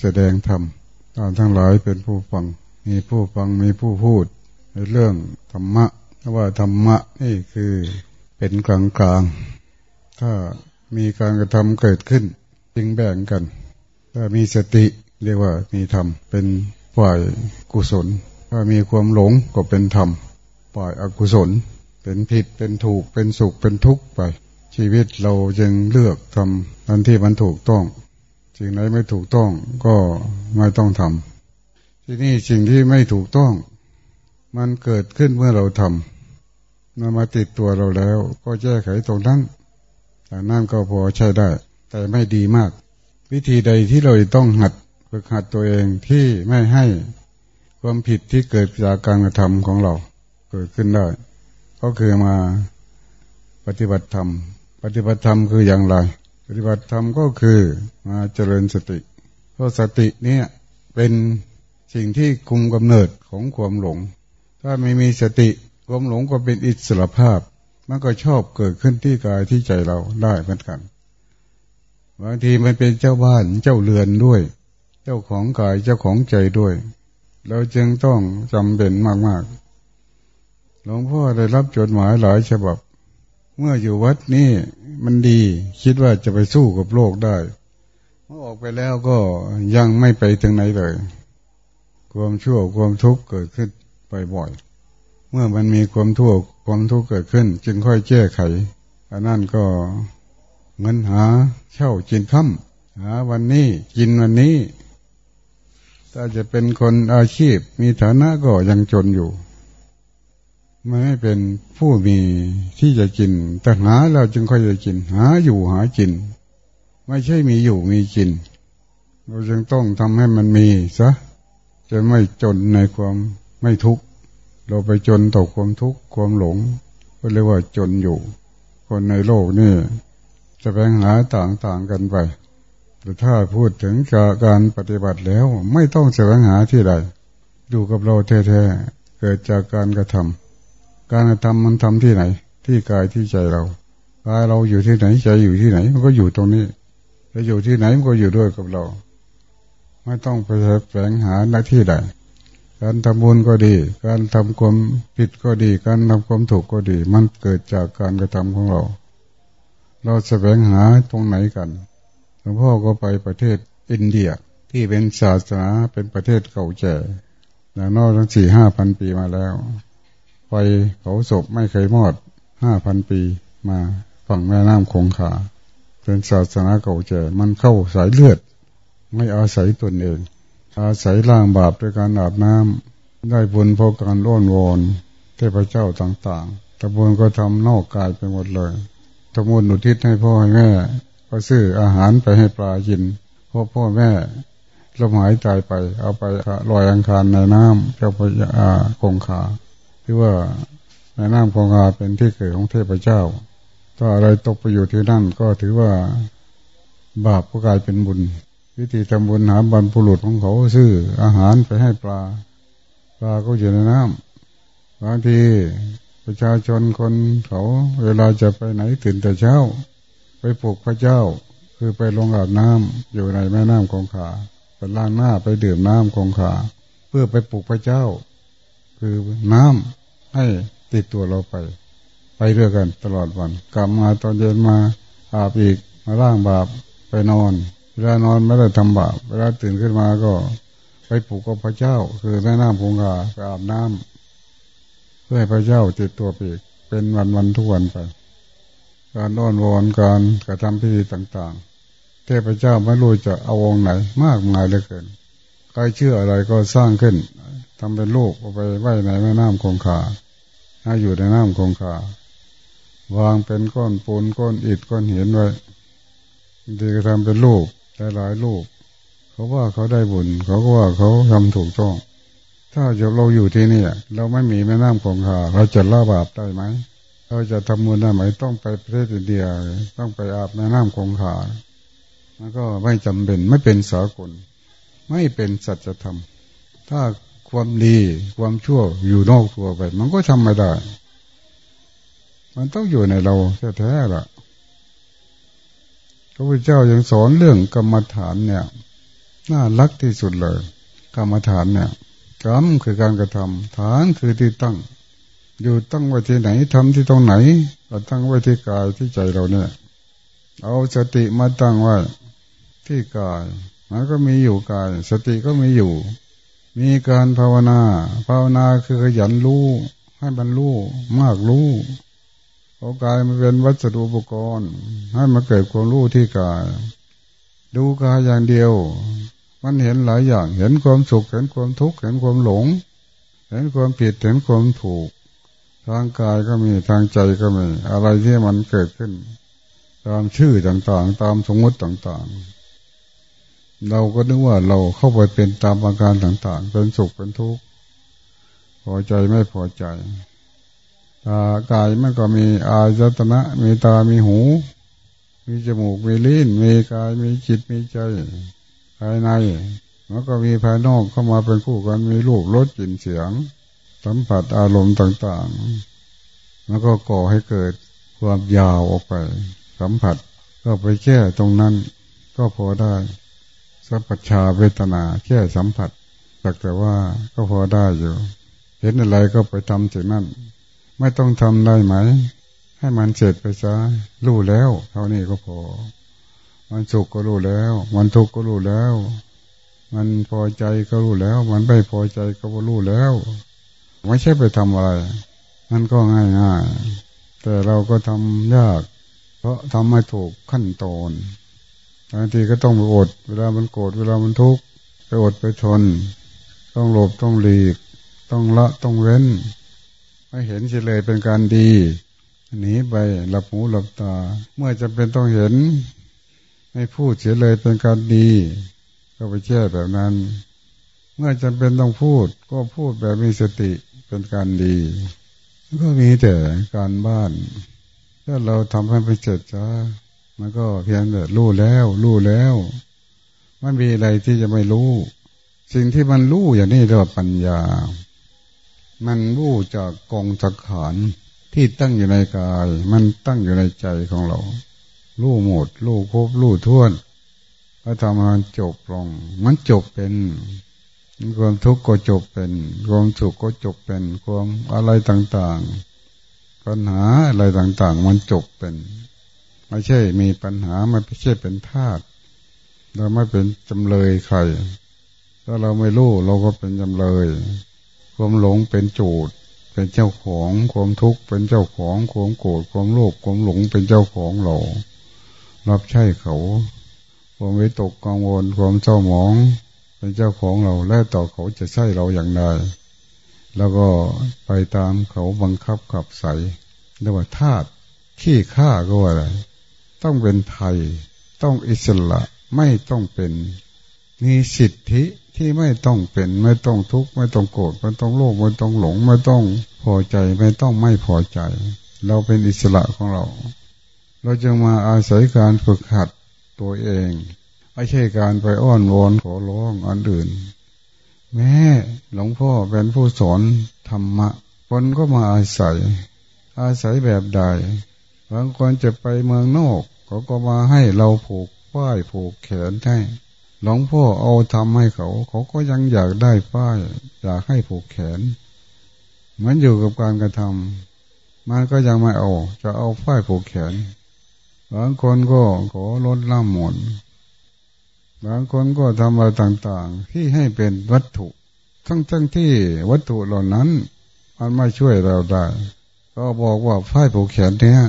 แสดงธรรมท่านทั้งหลายเป็นผู้ฟัง มีผู้ฟังมีผู้พูด ในเรื่องธรรมะว่าธรรมะนี่คือเป็นกลางกลางถ้ามีการกระทำเกิดขึ้น จึงแบ่งกัน ถ้ามีสติเรียกว่ามีธรรมเป็นฝ่ายกุศล ถ้ามีความหลงก็เป็นธรรมฝ่ายอกุศล เป็นผิดเป็นถูกเป็นสุขเป็นทุกข์ไป ชีวิตเราจึงเลือกทำนันที่มันถูกต้อง สิ่งไหนไม่ถูกต้องก็ไม่ต้องทำที่นี่สิ่งที่ไม่ถูกต้อง มันเกิดขึ้นเมื่อเราทำมันมาติดตัวเราแล้ว ก็แก้ไขตรงนั้นแต่นั่นก็พอใช้ได้ แต่ไม่ดีมาก วิธีใดที่เราต้องหัดฝึกหัดตัวเองที่ไม่ให้ความผิดที่เกิดจากการกระทำของเราเกิดขึ้นได้ ก็คือมาปฏิบัติธรรม ปฏิบัติธรรมคืออย่างไร ปฏิบัติธรรมก็คือมาเจริญสติ เพราะสติเนี่ยเป็นสิ่งที่คุมกำเนิดของความหลง ถ้าไม่มีสติความหลงก็เป็นอิสระภาพ มันก็ชอบเกิดขึ้นที่กายที่ใจเราได้เหมือนกัน บางทีมันเป็นเจ้าบ้านเจ้าเรือนด้วย เจ้าของกายเจ้าของใจด้วย เราจึงต้องจำเป็นมากๆหลวงพ่อได้รับจดหมายหลายฉบับ เมื่ออยู่วัดนี่มันดี คิดว่าจะไปสู้กับโลกได้ เมื่อออกไปแล้วก็ยังไม่ไปถึงไหนเลย ความชั่วความทุกข์เกิดขึ้นบ่อยๆเมื่อมันมีความทุกข์ความทุกข์เกิดขึ้น จึงค่อยแก้ไขอันนั้นก็เงินหาเช่าจินค่ำหาวันนี้กินวันนี้ถ้าจะเป็นคนอาชีพมีฐานะก็ยังจนอยู่ ไม่เป็นผู้มีที่จะกิน แต่หาเราจึงค่อยจะกิน หาอยู่หากิน ไม่ใช่มีอยู่มีกิน เราจึงต้องทำให้มันมีซะจะไม่จนในความไม่ทุกข์เราไปจนต่อความทุกข์ความหลง ก็เรียกว่าจนอยู่ คนในโลกนี่จะแบ่งหาต่างๆกันไปแต่ถ้าพูดถึงการปฏิบัติแล้วไม่ต้องแสวงหาที่ใดอยู่กับเราแท้ๆเกิดจากการกระทำ การทำมันทำที่ไหน ที่กายที่ใจเรากายเราอยู่ที่ไหนใจอยู่ที่ไหน มันก็อยู่ตรงนี้จะอยู่ที่ไหนมันก็อยู่ด้วยกับเรา ไม่ต้องไปแฝงหาหน้าที่ใดการทำบุญก็ดี การทำความผิดก็ดี การทำความถูกก็ดี มันเกิดจากการกระทำของเรา เราแสวงหาตรงไหนกันหลวงพ่อก็ไปประเทศอินเดียที่เป็นศาสนาเป็นประเทศเก่าแก่แล้วนอกทั้งสี่ห้าพันปีมาแล้ว ไฟเผาศพไม่เคยมอดห้าพันปีมาฝั่งแม่น้ำคงคาเป็นศาสนาเก่าแก่มันเข้าสายเลือด ไม่อาศัยตนเอง อาศัยล่างบาปด้วยการอาบน้ำได้บุญเพราะการร้อนวอนเทพเจ้าต่างๆตะบุญก็ทำนอกกายไปหมดเลยตะบุญอุทิศให้พ่อให้แม่ก็ซื้ออาหารไปให้ปลากินเพราะพ่อแม่ลมหายใจไป เอาไปลอยอังคารในน้ำเจ้าพระยาคงคา ที่ว่าในน้ำคงคาเป็นที่เกิดของเทพเจ้า ถ้าอะไรตกไปอยู่ที่นั่นก็ถือว่าบาปก็กลายเป็นบุญ วิธีทำบุญหาบรรพุรุษของเขาซื้ออาหารไปให้ปลา ปลาก็อยู่ในน้ำบางทีประชาชนคนเขาเวลาจะไปไหนตื่นแต่เช้า ไปปลุกพระเจ้า คือไปลงอาบน้ำอยู่ในแม่น้ำคงคาไปล้างหน้าไปดื่มน้ำคงคาเพื่อไปปลุกพระเจ้า คือน้ำ ให้ติดตัวเราไป ไปเรื่อยกันตลอดวัน กลับมาตอนเย็นมาอาบอีกมาล่างบาปไปนอน เวลานอนไม่ได้ทำบาปเวลาตื่นขึ้นมาก็ ไปปลุกกับพระเจ้า คือแม่น้ำคงคาไปอาบน้ำเพื่อให้พระเจ้าติดตัวปีกเป็นวันวันทุกวันไปการนอนวอนการกระทำพิธีต่างๆ เทพเจ้าไม่รู้จะเอาองค์ไหน มากมายเหลือเกินใครเชื่ออะไรก็สร้างขึ้น ทำเป็นลูกเอาไปไว้ในแม่น้ำคงคาให้อยู่ในน้ำคงคาวางเป็นก้อนปูนก้อนอิฐก้อนหินไว้ดีก็ทำเป็นลูกหลายหลายลูกเขาว่าเขาได้บุญ เขาก็ว่าเขาทำถูกต้อง ถ้าเราอยู่ที่นี่เราไม่มีแม่น้ำคงคาเราจะละบาปได้ไหมเราจะทำบุญได้ไหมต้องไปประเทศอินเดียต้องไปอาบแม่น้ำคงคามันก็ไม่จำเป็นไม่เป็นสากล ไม่เป็นสัจธรรม ถ้า ความดีความชั่วอยู่นอกตัวไป มันก็ทำไม่ได้ มันต้องอยู่ในเราแท้ๆล่ะพระพุทธเจ้ายังสอนเรื่องกรรมฐานเนี่ย น่ารักที่สุดเลย กรรมฐานเนี่ยกรรมคือการกระทำฐานคือที่ตั้ง อยู่ตั้งไว้ที่ไหนทำที่ตรงไหน ก็ตั้งไว้ที่กายที่ใจเราเนี่ย เอาสติมาตั้งไว้ที่กายมันก็มีอยู่กาย สติก็มีอยู่ มีการภาวนา ภาวนาคือขยันรู้ให้มันรู้มากรู้เอากายมาเป็นวัสดุอุปกรณ์ ให้มาเกิดความรู้ที่กาย ดูกายอย่างเดียว มันเห็นหลายอย่าง เห็นความสุข เห็นความทุกข์ เห็นความหลง เห็นความผิด เห็นความถูก ทางกายก็มี ทางใจก็มี อะไรที่มันเกิดขึ้น ตามชื่อต่างๆ ตามสมมติต่างๆ เราก็นึกว่าเราเข้าไปเป็นตามอาการต่างๆ เป็นสุขเป็นทุกข์พอใจไม่พอใจตากายมันก็มีอายตนะ มีตา มีหู มีจมูก มีลิ้น มีกาย มีจิต มีใจ ภายใน มันก็มีภายนอกเข้ามาเป็นคู่กัน มีรูปรสกลิ่นเสียง สัมผัสอารมณ์ต่างๆ แล้วก็ก่อให้เกิดความยาวออกไป สัมผัสก็ไปแก้ตรงนั้นก็พอได้ สัพพชาเวทนาแค่สัมผัสแต่แต่ว่าก็พอได้อยู่ เห็นอะไรก็ไปทำสิ่งนั้น ไม่ต้องทำได้ไหม ให้มันเสร็จไปซะรู้แล้ว เท่านี้ก็พอ มันสุขก็รู้แล้ว มันทุกข์ก็รู้แล้ว มันพอใจก็รู้แล้ว มันไม่พอใจก็รู้แล้ว ไม่ใช่ไปทำอะไร มันก็ง่ายง่ายแต่เราก็ทำยาก เพราะทำไม่ถูกขั้นตอน บางทีก็ต้องไปอด เวลามันโกรธเวลามันทุกข์ไปอดไปทน ต้องหลบต้องหลีก ต้องละต้องเว้น ไม่เห็นเฉลยเป็นการดีหนีไปหลับหูหลับตา เมื่อจะเป็นต้องเห็น ไม่พูดเฉลยเป็นการดี ก็ไปแช่แบบนั้น เมื่อจำเป็นต้องพูด ก็พูดแบบมีสติเป็นการดี ก็มีแต่การบ้าน ถ้าเราทำให้ไปเสร็จจ้า มันก็เพียงแต่รู้แล้ว รู้แล้วไม่มีอะไรที่จะไม่รู้ สิ่งที่มันรู้อย่างนี้เรียกว่าปัญญา มันรู้จากกองสังขารที่ตั้งอยู่ในกาย มันตั้งอยู่ในใจของเรา รู้หมด รู้ครบรู้ท่วนพระธรรมันจบลง มันจบเป็น ความทุกข์ก็จบเป็น ความสุขก็จบเป็น ความอะไรต่างๆ ปัญหาอะไรต่างๆ มันจบเป็น ไม่ใช่มีปัญหาไม่ใช่เป็นทาสเราไม่เป็นจำเลยใคร ถ้าเราไม่รู้เราก็เป็นจำเลย ความหลงเป็นโจดเป็นเจ้าของความทุกข์เป็นเจ้าของความโกรธความโลภความหลงเป็นเจ้าของเรา รับใช้เขาความวิตกกังวลความเจ้าหมอง เป็นเจ้าของเราและต่อเขาจะใช่เราอย่างไรแล้วก็ไปตามเขาบังคับขับใสเรียกว่าธาตุขี้ข้าก็ว่าอะไร ต้องเป็นไทย ต้องอิสระไม่ต้องเป็นมีสิทธิที่ไม่ต้องเป็นไม่ต้องทุกข์ไม่ต้องโกรธไม่ต้องโลภไม่ต้องหลงไม่ต้องพอใจไม่ต้องไม่พอใจ เราเป็นอิสระของเรา เราจึงมาอาศัยการฝึกหัดตัวเองไม่ใช่การไปอ้อนวอนขอร้องอันอื่น แม่หลวงพ่อเป็นผู้สอนธรรมะคนก็มาอาศัย อาศัยแบบใด บางคนจะไปเมืองนอกเขาก็มาให้เราผูกป้ายผูกแขนให้หลวงพ่อเอาทำให้เขา เขาก็ยังอยากได้ป้าย อยากให้ผูกแขน มันอยู่กับการกระทำมันก็ยังไม่เอา จะเอาป้ายผูกแขน บางคนก็ขอลดล่ำหมดบางคนก็ทำอะไรต่างๆ ที่ให้เป็นวัตถุ ทั้งทั้งที่วัตถุเหล่านั้น มันไม่ช่วยเราได้ ก็บอกว่าฝ้ายผูกแขนเนี่ย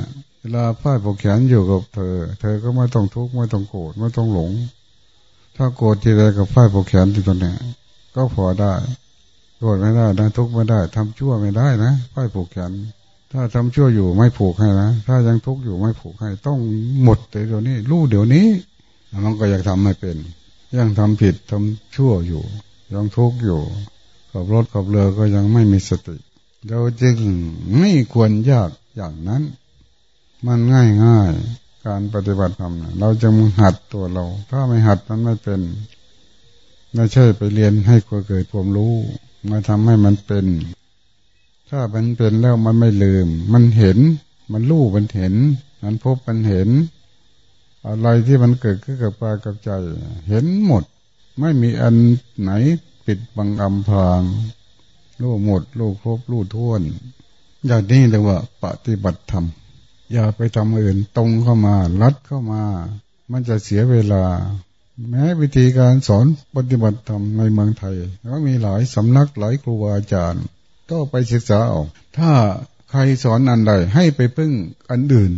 ลาฝ้ายผูกแขนอยู่กับเธอ เธอก็ไม่ต้องทุกข์ไม่ต้องโกรธไม่ต้องหลง ถ้าโกรธทีไรกับฝ้ายผูกแขนที่ตัวเนี้ยก็พอได้โกรธไม่ได้นะทุกข์ไม่ได้ทำชั่วไม่ได้นะฝ้ายผูกแขนถ้าทำชั่วอยู่ไม่ผูกให้นะถ้ายังทุกข์อยู่ไม่ผูกให้ ต้องหมดเดี๋ยวนี้รู้เดี๋ยวนี้มันก็อยากทำไม่เป็น ยังทำผิดทำชั่วอยู่ ยังทุกข์อยู่ขับรถขับเรือก็ยังไม่มีสติเราจึงไม่ควรยากอย่างนั้น มันง่ายง่ายการปฏิบัติธรรมเราจะมึงหัดตัวเรา ถ้าไม่หัดมันไม่เป็นไม่ใช่ไปเรียนให้เกิดความรู้มาทำให้มันเป็น ถ้ามันเป็นแล้วมันไม่ลืม มันเห็น มันรู้มันเห็น มันพบมันเห็น อะไรที่มันเกิดขึ้นกับกายกับใจ เห็นหมด ไม่มีอันไหนปิดบังอำพรางรู้หมดรู้ครบรู้ท้วน อย่างนี้เรียกว่าปฏิบัติธรรม อย่าไปทำอื่นตรงเข้ามาลัดเข้ามา มันจะเสียเวลา แม้วิธีการสอนปฏิบัติธรรมในเมืองไทยก็มีหลายสำนักหลายครูอาจารย์ ก็ไปศึกษาออกถ้าใครสอนอันใดให้ไปพึ่งอันอื่น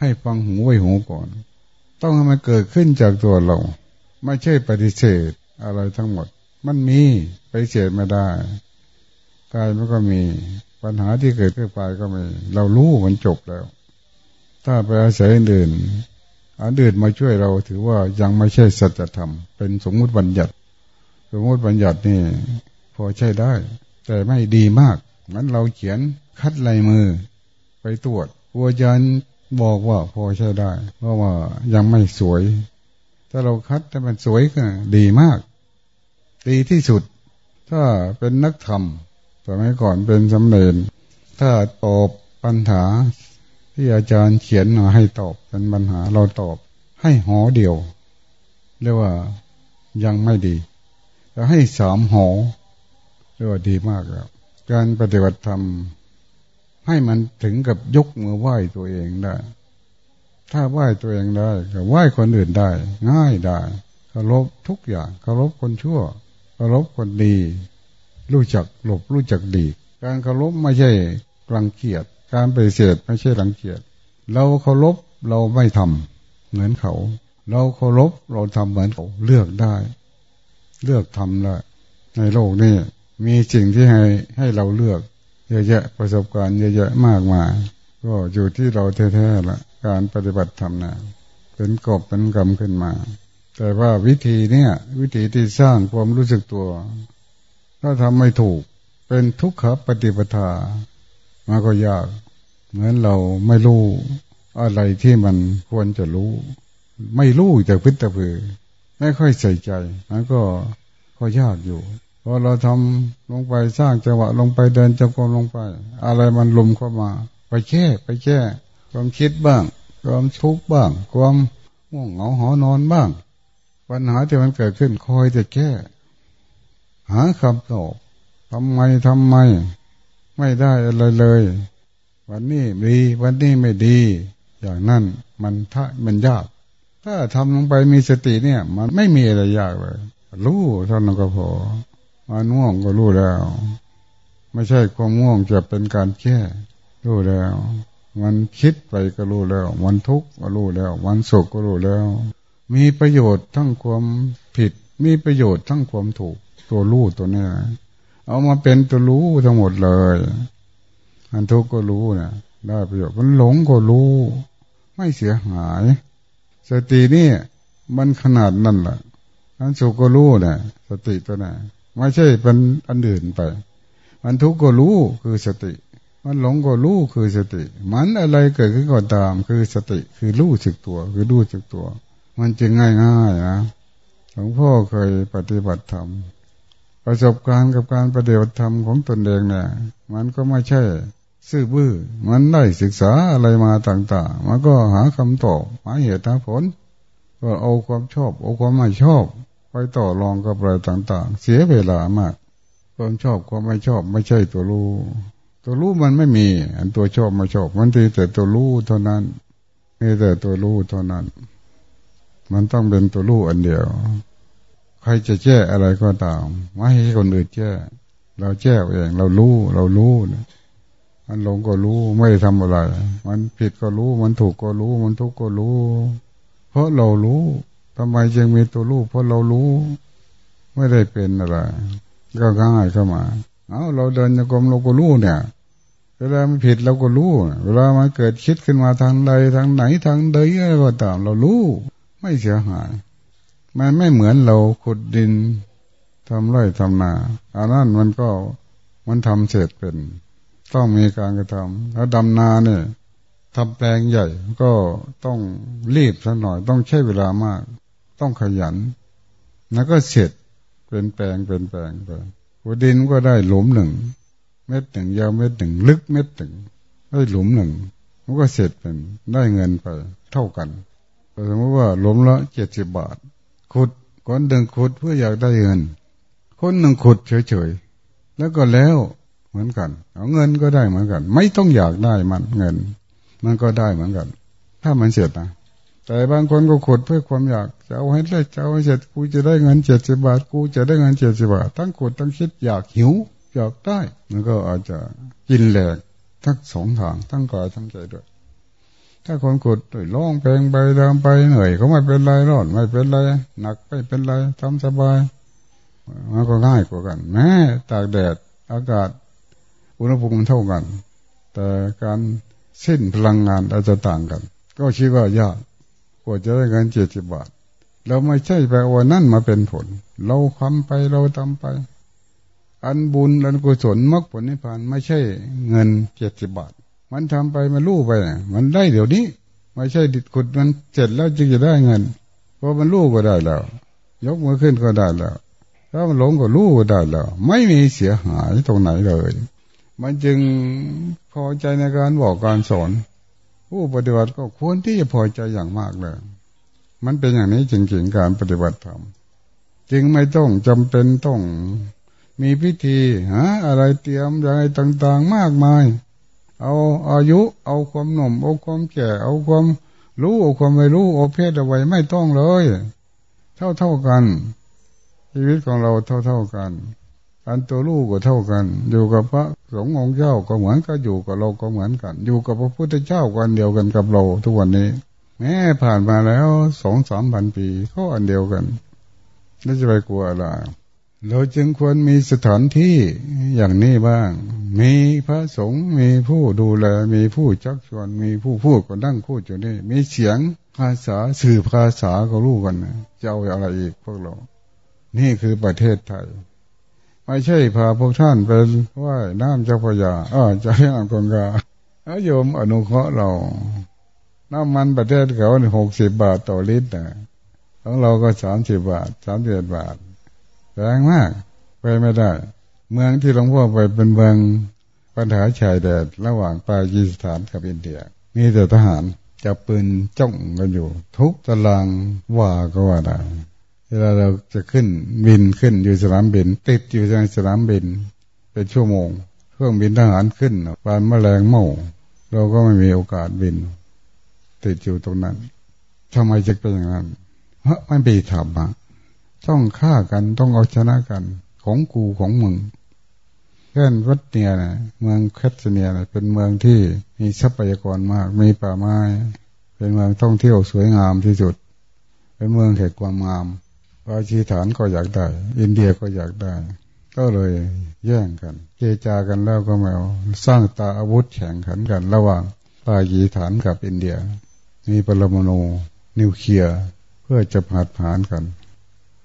ให้ฟังหูไว้หูก่อน ต้องให้มันเกิดขึ้นจากตัวเรา ไม่ใช่ปฏิเสธอะไรทั้งหมด มันมีไปเสธไม่ได้กายมันก็มี ปัญหาที่เกิดขึ้นไปก็มีเรารู้มันจบแล้ว ถ้าไปอาศัยอื่นอันอื่นมาช่วยเราถือว่ายังไม่ใช่สัจธรรม เป็นสมมุติบัญญัติ สมมุติบัญญัตินี่พอใช้ได้ แต่ไม่ดีมากงั้นเราเขียนคัดลายมือ ไปตรวจอาจารย์บอกว่าพอใช้ได้ เพราะว่ายังไม่สวย ถ้าเราคัดแต่มันสวยก็ดีมาก ดีที่สุด ถ้าเป็นนักธรรม สมัยก่อนเป็นสำเร็จถ้าตอบปัญหา ที่อาจารย์เขียนมาให้ตอบเป็นปัญหาเราตอบ ให้หอเดียว เรียกว่ายังไม่ดีแต่ให้สามหอเรียกว่าดีมากแล้ว การปฏิบัติธรรมให้มันถึงกับยกมือไหว้ตัวเองได้ ถ้าไหว้ตัวเองได้ก็ไหว้คนอื่นได้ ง่ายได้เคารพทุกอย่างเคารพคนชั่วเคารพคนดี รู้จักหลบรู้จักดี การเคารพไม่ใช่รังเกียจการปฏิเสธไม่ใช่รังเกียจเราเคารพเราไม่ทำเหมือนเขา เราเคารพเราทำเหมือนเขาเลือกได้ เลือกทำได้ในโลกนี้มีสิ่งที่ให้ให้เราเลือกเยอะแยะประสบการณ์เยอะแยะมากมายก็อยู่ที่เราแท้ๆละการปฏิบัติธรรมนะเป็นกบเป็นกรรมขึ้นมา แต่ว่าวิธีเนี้ยวิธีที่สร้างความรู้สึกตัว ถ้าทำไม่ถูก เป็นทุกขปฏิปทามันก็ยาก เหมือนเราไม่รู้อะไรที่มันควรจะรู้ ไม่รู้จากพิจารณาไม่ค่อยใส่ใจมันก็ก็ยากอยู่พอเราทำลงไปสร้างจังหวะลงไปเดินจังกรมลงไป อะไรมันลุมเข้ามา ไปแก้ไปแก้ความคิดบ้าง ความทุกข์บ้าง ความง่วงเหงาหอนอนบ้าง ปัญหาที่มันเกิดขึ้นคอยจะแก้ หาคำตอบทำไมทำไม ไม่ได้อะไรเลย วันนี้ดี วันนี้ไม่ดี อย่างนั้นมันถ้ามันยาก ถ้าทำลงไปมีสติเนี่ย มันไม่มีอะไรยากเลย รู้เท่านั้นก็พอมันง่วงก็รู้แล้ว ไม่ใช่ความง่วงจะเป็นการแก้รู้แล้ว มันคิดไปก็รู้แล้ว มันทุกข์ก็รู้แล้ว มันสุขก็รู้แล้ว มีประโยชน์ทั้งความผิด มีประโยชน์ทั้งความถูก ตัวรู้ตัวนี้เอามาเป็นตัวรู้ทั้งหมดเลยมันทุกข์ก็รู้นะได้ประโยชน์มันหลงก็รู้ ไม่เสียหาย สตินี่มันขนาดนั่นแหละอันสุขก็รู้นะสติตัวไหนไม่ใช่เป็นอันอื่นไป มันทุกข์ก็รู้คือสติ มันหลงก็รู้คือสติ มันอะไรเกิดขึ้นก็ตามคือสติคือรู้สึกตัว คือรู้สึกตัว มันจึงง่ายๆนะหลวงพ่อเคยปฏิบัติธรรม ประสบการณ์กับการปฏิบัติธรรมของตนเองเนี่ย มันก็ไม่ใช่ซื่อบื้อ มันได้ศึกษาอะไรมาต่างๆ มันก็หาคำตอบหาเหตุหาผล ก็เอาความชอบเอาความไม่ชอบ ไปต่อรองกับอะไรต่าง ๆ เสียเวลามาก ความชอบความไม่ชอบไม่ใช่ตัวรู้ ตัวรู้มันไม่มี อันตัวชอบไม่ชอบ มันทีแต่ตัวรู้เท่านั้นมีแต่ตัวรู้เท่านั้น มันต้องเป็นตัวรู้อันเดียว รจะแก้อะไรก็ตามไม่ให้คนอื่นแก้เราแก้เองเรารู้เรารู้นะมันหลงก็รู้ไม่ได้ทำอะไร มันผิดก็รู้ มันถูกก็รู้ มันทุกข์ก็รู้ เพราะเรารู้ทำไมจึงมีตัวรู้เพราะเรารู้ ไม่ได้เป็นอะไรก็ง่ายเข้ามาเอาเราเดินโยกรมเราก็รู้เนี่ย เวลามันผิดเราก็รู้เวลามันเกิดคิดขึ้นมาทางใดทางไหนทางใดอะไรก็ตาม เรารู้ ไม่เสียหาย มันไม่เหมือนเราขุดดินทำไร่ทำนาอันนั้นมันก็มันทำเสร็จเป็น ต้องมีการกระทำแล้วดำนาเนี่ยทำแปลงใหญ่ก็ต้องรีบสักหน่อย ต้องใช้เวลามาก ต้องขยัน แล้วก็เสร็จเป็นแปลงเป็นแปลงไปหัวดินก็ได้หลุมหนึ่ง เม็ดหนึ่งยาวเม็ดหนึ่งลึกเม็ดหนึ่งได้หลุมหนึ่งมันก็เสร็จเป็นได้เงินไปเท่ากันสมมติว่าหลุมละเจ็ดสิบบาท ขุดคนหนึ่งขุดเพื่ออยากได้เงิน คนหนึ่งขุดเฉยๆแล้วก็แล้วเหมือนกัน เอาเงินก็ได้เหมือนกัน ไม่ต้องอยากได้มันเงิน มันก็ได้เหมือนกัน ถ้ามันเสร็จนะแต่บางคนก็ขุดเพื่อความอยากจะเอาให้ได้จะเอาให้เสร็จกูจะได้เงินเจ็ดสิบบาทกูจะได้เงินเจ็ดสิบบาท ทั้งขุดทั้งคิดอยากหิวอยากได้มันก็อาจจะกินแหลกทั้งสองทางทั้งกายทั้งใจด้วย ถ้าคนขุดร้องเพลงไปเดิมไปเหนื่อยก็ไม่เป็นไรรอดไม่เป็นไรหนักไม่เป็นไรทำสบายมันก็ง่ายกว่ากัน แม้ตากแดดอากาศอุณหภูมิเท่ากัน แต่การสิ้นพลังงานอาจจะต่างกัน ก็คิดว่ายากกว่าจะได้เงินเจ็ดสิบบาท เราไม่ใช่แปว่านั่นมาเป็นผล เราทำไปเราทำไป อันบุญอันกุศลมรรคผลนิพพานไม่ใช่เงินเจ็ดสิบบาท มันทำไปมันรู้ไปมันได้เดี๋ยวนี้ ไม่ใช่ดิดขุดมันเสร็จแล้วจึงจะได้เงินเพราะมันรู้ก็ได้แล้ว ยกมือขึ้นก็ได้แล้ว ถ้ามันหลงก็รู้ก็ได้แล้ว ไม่มีเสียหายตรงไหนเลย มันจึงพอใจในการบอกการสอน ผู้ปฏิบัติก็ควรที่จะพอใจอย่างมากเลย มันเป็นอย่างนี้จริงๆการปฏิบัติธรรมจึงไม่ต้องจำเป็นต้องมีพิธีหาอะไรเตรียมอะไรต่างๆมากมาย เอาอายุ เอาความหนุ่ม เอาความแก่ เอาความรู้ เอาความไม่รู้ เอาเพศเอาไว้ไม่ต้องเลย เท่าเท่ากัน ชีวิตของเราเท่าเท่ากันอันตัวลูกก็เท่ากัน อยู่กับพระสงฆ์องค์เจ้าก็เหมือนก็อยู่กับเราก็เหมือนกัน อยู่กับพระพุทธเจ้ากันเดียวกันกับเราทุกวันนี้ แม้ผ่านมาแล้วสองสามพันปีก็อันเดียวกันแล้วจะไปกลัวอะไร เราจึงควรมีสถานที่อย่างนี้บ้าง มีพระสงฆ์มีผู้ดูแล มีผู้จักชวน มีผู้พูดก็นั่งพูดอยู่นี่ มีเสียงภาษาสื่อภาษาก็รู้กันนะจะเอาอะไรอีกพวกเรา นี่คือประเทศไทย ไม่ใช่พาพวกท่านเป็นว่ายน้ำเจ้าพยาอ้อใจอ่างกงกาอาโยมอนุเคราะห์เรา น้ำมันประเทศเขาหกสิบบาทต่อลิตรนะของเราก็สามสิบบาทสามสิบบาท แพงมากไปไม่ได้ เมืองที่หลวงพ่อไปเป็นเมืองปัญหาชายแดนระหว่างปากีสถานกับอินเดีย มีแต่ทหารจะปืนจ้องกันอยู่ ทุกตารางว่าก็ว่าได้เวลาเราจะขึ้นบินขึ้นอยู่สนามบิน ติดอยู่ในสนามบิน เป็นชั่วโมงเครื่องบินทหารขึ้นปานแมลงเมาเราก็ไม่มีโอกาสบิน ติดอยู่ตรงนั้นทำไมจะเป็นอย่างนั้นเพราะไม่มีธรรมะ ต้องฆ่ากันต้องเอาชนะกัน ของกูของมึงแค่นวัดเนียนะเมืองแคสเนียนะเป็นเมืองที่มีทรัพยากรมาก มีป่าไม้ เป็นเมืองท่องเที่ยวสวยงามที่สุด เป็นเมืองแห่งความงามปาชีฐานก็อยากได้ อินเดียก็อยากได้ ก็เลยแย่งกัน เจจากันแล้วก็มาสร้างตาอาวุธแข่งขันกัน ระหว่างปาชีฐานกับอินเดีย มีปรมาณูนิวเคลียร์เพื่อจะผัดผ่านกัน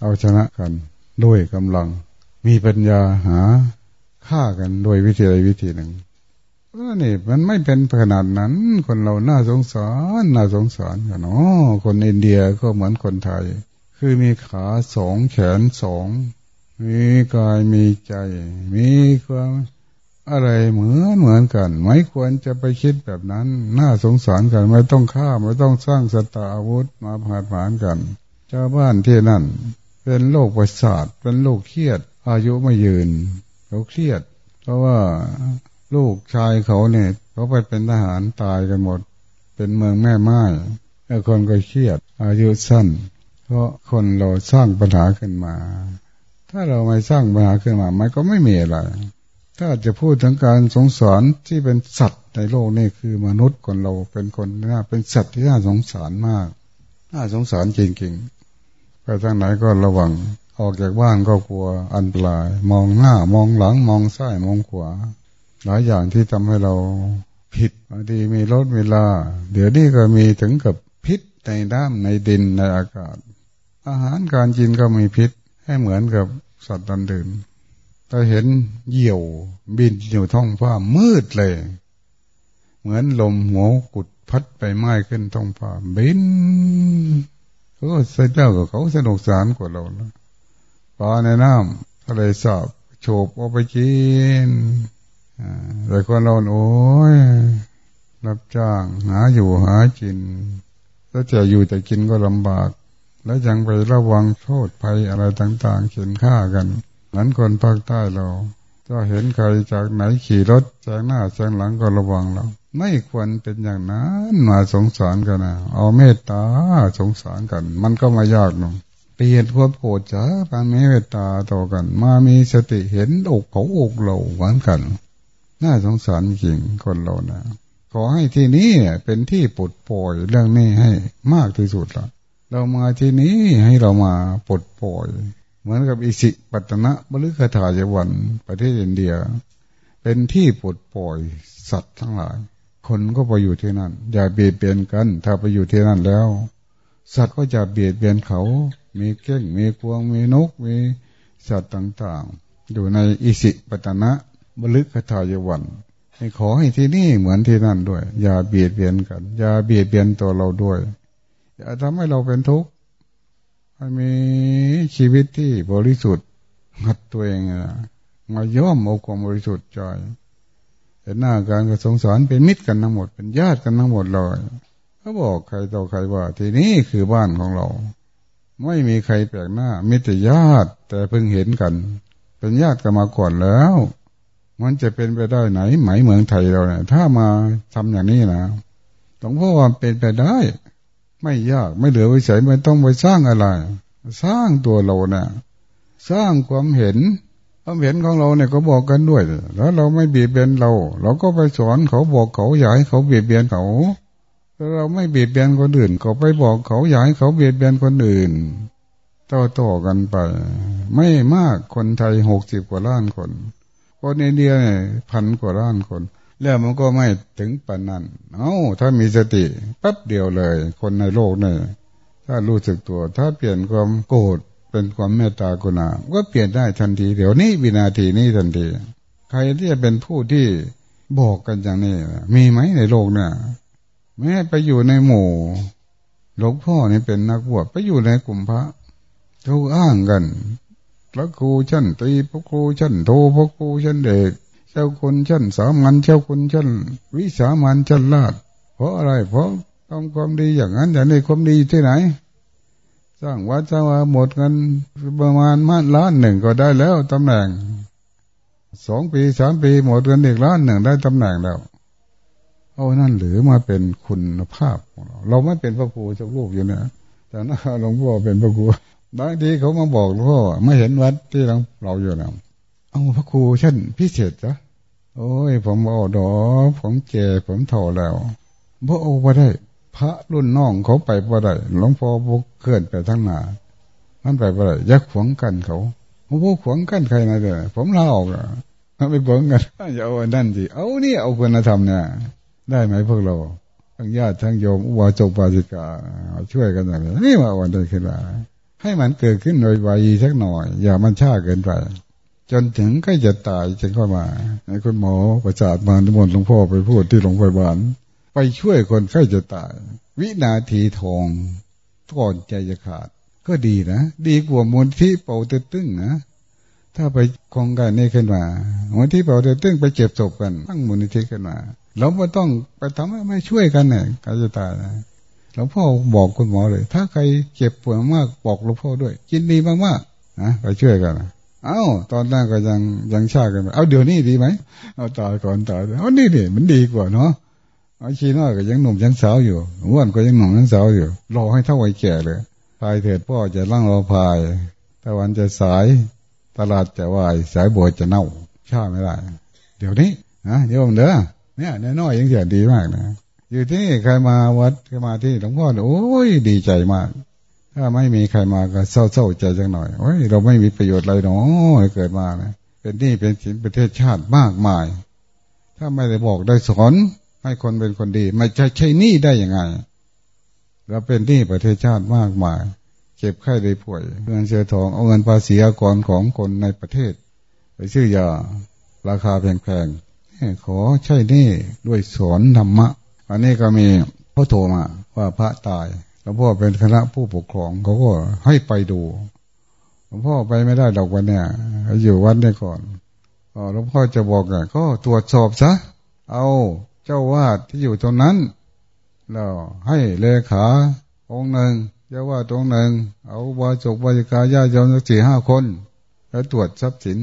เอาชนะกันด้วยกำลัง มีปัญญาหาฆ่ากันโดยวิธีใดวิธีหนึ่งเออนี่มันไม่เป็นขนาดนั้น คนเราน่าสงสารน่าสงสารกันเนาะคนอินเดียก็เหมือนคนไทย คือมีขาสองแขนสองมีกายมีใจ มีความอะไรเหมือนเหมือนกัน ไม่ควรจะไปคิดแบบนั้น น่าสงสารกัน ไม่ต้องฆ่าไม่ต้องสร้างสตาอาวุธมาผ่านผ่านกันชาวบ้านที่นั่น เป็นโรคประสาทเป็นโรคเครียด อายุไม่ยืนเขาเครียด เพราะว่าลูกชายเขาเนี่ยเขาไปเป็นทหารตายกันหมด เป็นเมืองแม่ไม้แล้วคนก็เครียด อายุสั้น เพราะคนเราสร้างปัญหาขึ้นมา ถ้าเราไม่สร้างปัญหาขึ้นมา มันก็ไม่มีอะไร ถ้าจะพูดถึงการสงสารที่เป็นสัตว์ในโลกนี่คือมนุษย์คนเราเป็นคนน่าเป็นสัตว์ที่น่าสงสารมาก น่าสงสารจริงๆ ไปทางไหนก็ระวัง ออกจากบ้านก็กลัวอันตราย มองหน้ามองหลังมองซ้ายมองขวา หลายอย่างที่ทำให้เราผิดบางทีมีรถเวลา เดี๋ยวนี้ก็มีถึงกับพิษในน้ำในดินในอากาศ อาหารการกินก็มีพิษให้เหมือนกับสัตว์ตันดื่นถ้าเห็นเหยี่ยวบินอยู่ท้องฟ้ามืดเลย เหมือนลมหัวกุดพัดไปไม้ขึ้นท้องฟ้าบิน ก็เสียเจ้ากับเขาสนุกสานกว่าเราแล้วปลาในน้ำทะเลสาบโฉบเอาไปกินแต่คนเราโอ้ยรับจ้าง หาอยู่หากินแล้วจะอยู่จะกินก็ลำบาก แล้วยังไประวังโทษภัยอะไรต่างๆเขียนฆ่ากันเหมือนคนภาคใต้เราถ้าเห็นใครจากไหนขี่รถแซงหน้าแซงหลังก็ระวังเรา ไม่ควรเป็นอย่างนั้นมาสงสารกันนะเอาเมตตาสงสารกัน มันก็มายากหน่อยเปลี่ยนความโกรธจ้ามาเมตตาต่อกัน มามีสติเห็นอกเขาอกเราหวานกัน น่าสงสารจริงคนเรานะขอให้ที่นี้เป็นที่ปลดปล่อยเรื่องนี้ให้มากที่สุดละเรามาที่นี้ให้เรามาปลดปล่อย เหมือนกับอิสิปัตนะบริคถายวันประเทศอินเดีย เป็นที่ปลดปล่อยสัตว์ทั้งหลาย คนก็ไปอยู่ที่นั่น อย่าเบียดเบียนกัน ถ้าไปอยู่ที่นั่นแล้ว สัตว์ก็จะเบียดเบียนเขา มีเก้งมีกวง มีนก มีสัตว์ต่างๆ อยู่ในอิสิปตนะบริคถายวันขอให้ที่นี่เหมือนที่นั่นด้วย อย่าเบียดเบียนกัน อย่าเบียดเบียนตัวเราด้วย อย่าทำให้เราเป็นทุกข์ให้มีชีวิตที่บริสุทธิ์หัดตัวเองมาย่อมเอาความบริสุทธิ์ใจ เห็นหน้าการกระสงสารเป็นมิตรกันทั้งหมด เป็นญาติกันทั้งหมดเลยเขาบอกใครต่อใครว่า ที่นี่คือบ้านของเรา ไม่มีใครแปลกหน้ามิตรญาติ แต่เพิ่งเห็นกัน เป็นญาติกันมาก่อนแล้ว มันจะเป็นไปได้ไหนไหมเมืองไทยเราเนี่ยถ้ามาทำอย่างนี้นะหลวงพ่อว่าเป็นไปได้ ไม่ยากไม่เหลือวิสัยไม่ต้องไปสร้างอะไร สร้างตัวเราเนะ่ยสร้างความเห็น ความเห็นของเราเนี่ยก็บอกกันด้วย แล้วเราไม่เบียดเบียนเรา เราก็ไปสอนเขาบอกเขาอยากให้เขาเบียดเบียนเขาถ้าเราไม่เบียดเบียนคนอื่น ก็ไปบอกเขาอยากให้เขาเบียดเบียนคนอื่นต่อต่อกันไป ไม่มากคนไทยหกสิบกว่าล้านคน คนอินเดียเนี่ยพันกว่าล้านคน แล้วมันก็ไม่ถึงปานนั้น เอา้า ถ้ามีสติปั๊บเดียวเลย คนในโลกเนี่ยถ้ารู้สึกตัว ถ้าเปลี่ยนความโกรธ เป็นความเมตตากรุณา ก็เปลี่ยนได้ทันทีเดี๋ยวนี้วินาทีนี้ทันที ใครที่จะเป็นผู้ที่บอกกันอย่างนี้มีไหมในโลกเนี่ยแม้ไปอยู่ในหมู่หลวงพ่อนี่เป็นนักบวชไปอยู่ในกลุ่มพระเขาอ้างกันพระครูชั้นตีพระครูชั้นโทพระครูชั้นเด็กเจ้าคนชั้นสามัญเจ้าคนชั้นวิสามัญชั้นลาดเพราะอะไรเพราะทำความดีอย่างนั้นอย่างนี้ความดีที่ไหน สร้างวัดสร้างวาหมดเงินประมาณมาล้านหนึ่งก็ได้แล้วตำแหน่งสองปีสามปีหมดเงินอีกล้านหนึ่งได้ตำแหน่งแล้วเอานั่นหรือมาเป็นคุณภาพของเรา เราไม่เป็นพระครูเจ้าลูกอยู่เนี่ยแต่น่าหลวงพ่อเป็นพระครูบางทีเขามาบอกหลวงพ่อไม่เห็นวัดที่เราเราอยู่นะเอาพระครูเช่นพิเศษจ้ะโอ้ย ผมบอกดอผมเก่ผมเท่าแล้วบ่เอาไปได้ พระรุ่นน้องเขาไปบ่ได้หลวงพ่อพกเคลื่อนไปทั้งหนามันไปบ่ได้ยักขวงกันเขาผมพกขวงกันใครนะเด้อผมเล่าออกอะไปเบิ่งกันอย่าเอาอันนั้นสิเอานี่เอาคุณธรรมเนี่ยได้ไหมพวกเราทั้งญาติทั้งโยมอุบาสกปาจิกาช่วยกันอย่างนี้นี่มาวันเดียวขึ้นมาให้มันเกิดขึ้นโดยวัยสักหน่อย อย่ามันช้าเกินไปจนถึงใกล้จะตายจึงเข้ามาไอ้คุณหมอประสาทมาที่มนหลวงพ่อไปพูดที่โรงพยาบาล ไปช่วยคนใกล้จะตาย วินาทีทองก่อนใจจะขาด ก็ดีนะ ดีกว่ามูลที่เป่าเตตึ้งนะถ้าไปคองกันนี่ขึ้นมามูลที่เป่าเตตึ้งไปเจ็บศพกันตั้งมูลนิธิขึ้นมาเราไม่ต้องไปทำให้ไม่ช่วยกันเนี่ยใครจะตายนะหลวงพ่อบอกคุณหมอเลย ถ้าใครเจ็บป่วดมากบอกหลวงพ่อด้วยกินดีมากๆนะไปช่วยกันเอ้า ตอนแรกก็ยังยังชากันเอาเดี๋ยวนี้ดีไหมเอาตายก่อนตายเอานี่นี่มันดีกว่าเนาะ เอาชีน้อยก็ยังหนุ่มยังสาวอยู่อ้วนก็ยังหนุ่มยังสาวอยู่ รอให้เท่าวัยแก่เลยพายเถิดพ่อจะล่างรอพายตะวันจะสายตลาดจะวาย สายบัวจะเน่าชาไม่ได้ เดี๋ยวนี้นะโยมเด้อเนี่ยน้อยยังเสียดีมากนะอยู่ที่ใครมาวัดใครมาที่หลวงพ่อโอ้ยดีใจมาก ถ้าไม่มีใครมาก็เศร้าๆใจจังหน่อยโอ้ยเราไม่มีประโยชน์อะไรหนอเกิดมานะเป็นนี่เป็นสินประเทศชาติมากมาย ถ้าไม่ได้บอกได้สอน ให้คนเป็นคนดีไม่จะใช่นี่ได้ยังไงเราเป็นหนี่ประเทศชาติมากมายเจ็บไข้ได้ป่วยเงินเสียทองเอาเงินภาษีอากรของคนในประเทศ ไปซื้อยาราคาแพงๆขอใช่นี่ด้วยสอนธรรมะ อันนี้ก็มีเขาโทรมาว่าพระตายหลวงพ่อเป็นคณะผู้ปกครองเขาก็ให้ไปดูหลวงพ่อไปไม่ได้ดอกวันเนี่ยอยู่วัดได้ก่อนหลวงพ่อจะบอกไงก็ตรวจสอบซะเอา เจ้าวาดที่อยู่ตรงนั้นแล้วให้เลขาองค์หนึ่งเจะว่าตรงหนึ่ง เอาวาจกวาจิกาญาโยมสักสี่ห้าคน แล้วตรวจทรัพย์สิน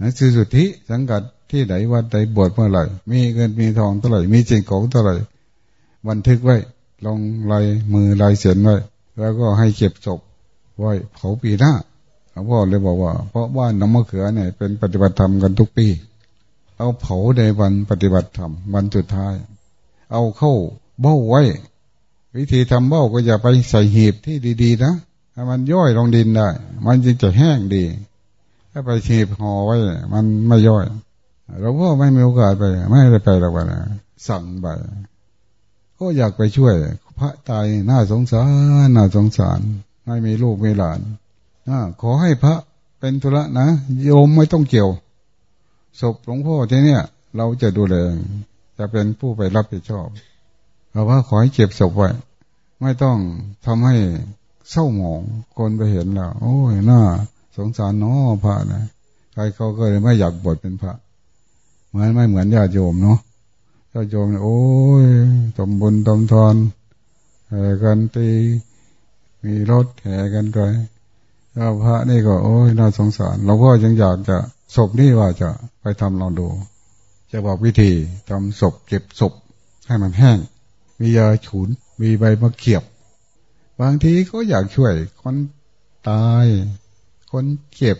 นั่นคือสุทธิสังกัดที่ไหนวัดใดบวชเมื่อไหร่ มีเงินมีทองเท่าไหร่ มีจริงของเท่าไหร่ บันทึกไว้ ลงลายมือลายเสียนไว้ แล้วก็ให้เก็บศพไว้เผาปีหน้าหลวงพ่อเลยบอกว่า เพราะว่าน้ำมะเขือเนี่ยเป็นปฏิบัติธรรมกันทุกปี เอาเผาในวันปฏิบัติธรรมวันสุดท้าย เอาเข้าเบ้าไว้ วิธีทำเบ้าก็อย่าไปใส่หีบที่ดี ๆ นะถ้มันย่อยลงดินได้ มันจึงจะแห้งดี ถ้าไปหีบห่อไว้ มันไม่ย่อยเราก็ไม่มีโอกาสไป ไม่ได้ไปหรอกนะสั่งไปก็อยากไปช่วย พระตายน่าสงสารน่าสงสารไม่มีลูกไม่หลานอขอให้พระเป็นธุระนะโยมไม่ต้องเกี่ยว ศพหลวงพ่อที่เนี่ย เราจะดูแลจะเป็นผู้ไปรับผิดชอบเราว่าขอให้เก็บศพไว้ ไม่ต้องทำให้เศร้าหมองคนไปเห็นแล้วโอ้ยน่าสงสารน้อพระนะใครเขาก็เลยไม่อยากบวชเป็นพระ เหมือนไม่เหมือนญาติโยมเนาะญาติโยมโอ้ยตมบุญตมทอนแห่กันตีมีรถแห่กันไปแล้วพระนี่ก็ โอ้ยน่าสงสาร เราก็ยังอยากจะ ศพนี่ว่าจะไปทำลองดู จะบอกวิธีทำศพเก็บศพให้มันแห้ง มียาฉุนมีใบมะเขียบ บางทีก็อยากช่วย คนตาย คนเจ็บ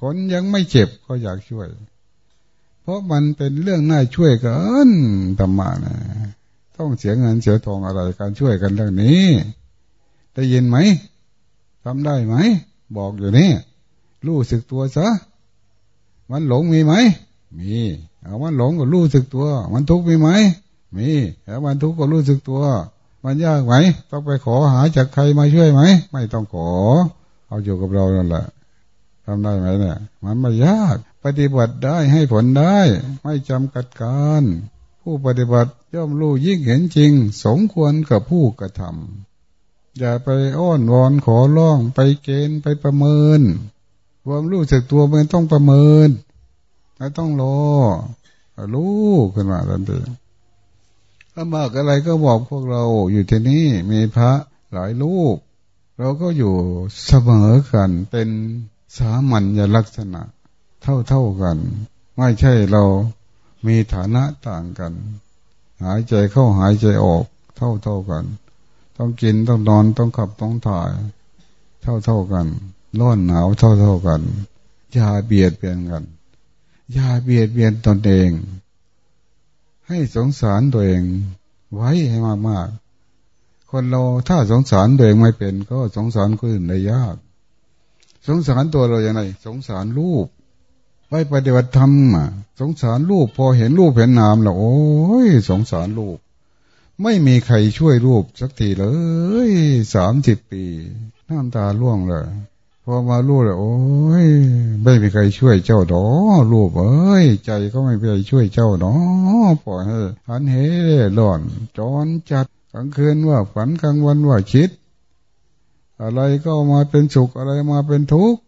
คนยังไม่เจ็บก็อยากช่วย เพราะมันเป็นเรื่องน่าช่วยกันธรรมะนะต้องเสียเงินเสียทองอะไรการช่วยกันเรื่องนี้ได้ยินไหมทำได้ไหม บอกอยู่นี่รู้สึกตัวซะ มันหลงมีไหม มีเอามันหลงก็รู้สึกตัว มันทุกข์มีไหม มีแล้วมันทุกข์ก็รู้สึกตัว มันยากไหม ต้องไปขอหาจากใครมาช่วยไหม ไม่ต้องขอ เอาอยู่กับเรานั่นแหละทำได้ไหมเนี่ย มันไม่ยาก ปฏิบัติได้ให้ผลได้ ไม่จำกัดการ ผู้ปฏิบัติย่อมรู้ยิ่งเห็นจริง สมควรกับผู้กระทำอย่าไปอ้อนวอนขอร้องไปเกณฑ์ไปประเมิน ความรู้สึกตัวมันต้องประเมินไม่ต้องรอรู้ขึ้นมาทันทีถ้ามากอะไรก็บอกพวกเราอยู่ที่นี่มีพระหลายลูกเราก็อยู่เสมอกันเป็นสามัญลักษณะ เท่าเท่ากัน ไม่ใช่เรามีฐานะต่างกัน หายใจเข้าหายใจออก เท่าเท่ากัน ต้องกินต้องนอนต้องขับต้องถ่าย เท่าเท่ากัน ร้อนหนาวเท่าเท่ากันอย่าเบียดเบียนกันอย่าเบียดเบียนตนเอง ให้สงสารตัวเอง ไว้ให้มากๆ คนเราถ้าสงสารตัวเองไม่เป็น ก็สงสารคนอื่นได้ยาก สงสารตัวเราอย่างไรสงสารลูกไปปฏิบัติธรรมสงสารลูกพอเห็นลูกเห็นนามแล้วโอ้ยสงสารลูกไม่มีใครช่วยลูกสักทีเลยสามสิบปีน้ำตาล่วงเลย พอมาลูกเลยโอ้ยไม่มีใครช่วยเจ้าดอลูกเอ้ย ใจก็ไม่มีใครช่วยเจ้าดอปล่อยให้หันเหหล่อนจอนจัดกลางคืนว่าฝันกลางวันว่าคิด อะไรก็มาเป็นสุขอะไรมาเป็นทุกข์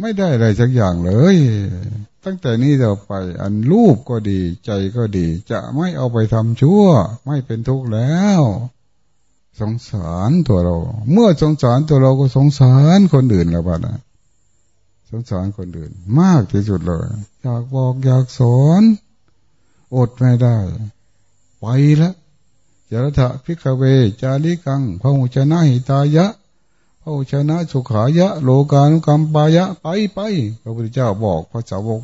ไม่ได้อะไรสักอย่างเลย ตั้งแต่นี้ต่อไปอันรูปก็ดี ใจก็ดี จะไม่เอาไปทำชั่ว ไม่เป็นทุกข์แล้ว สงสารตัวเรา เมื่อสงสารตัวเราก็สงสารคนอื่นแล้วบ้านะสงสารคนอื่น มากที่สุดเลย อยากบอกอยากสอนอดไม่ได้ ไปแล้วจารถะพิกเว จาริกังพระหุชนะหิตายะโอ้ชนะสุขายะ โลกานุกรรมปายะ ไปไปพระพุทธเจ้าบอกพระสาวก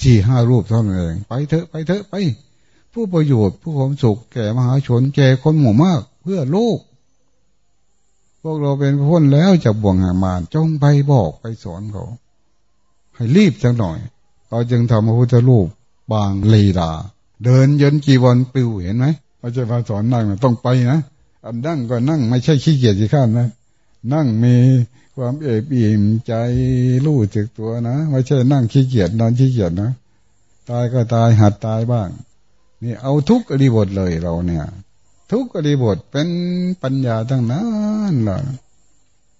สี่ห้ารูปเท่านั้นเองไปเถอะไปเถอะไป ผู้ประโยชน์ผู้ความสุขแก่มหาชนแก่คนหมู่มาก พื่อโลกพวกเราเป็นพ้นแล้วจะบ่วงห่งมารจงไปบอกไปสอนเขา ให้รีบจังหน่อยเราจึงทำพระพุทธรูปบางลีลา เดินยนจีวรปิวเห็นไหมไม่ใช่มาสอนนั่งต้องไปนะอันนั่งก็นั่งไม่ใช่ขี้เกียจขี้ข้านนะนั่งมีความเอบอิ่มใจรู้จึกตัวนะไม่ใช่นั่งขี้เกียจนอนขี้เกียจนะ ตายก็ตายหัดตายบ้าง นี่เอาทุกอริบทเลยเราเนี่ย ทุกอริบทเป็นปัญญาทั้งนั้นล่ะ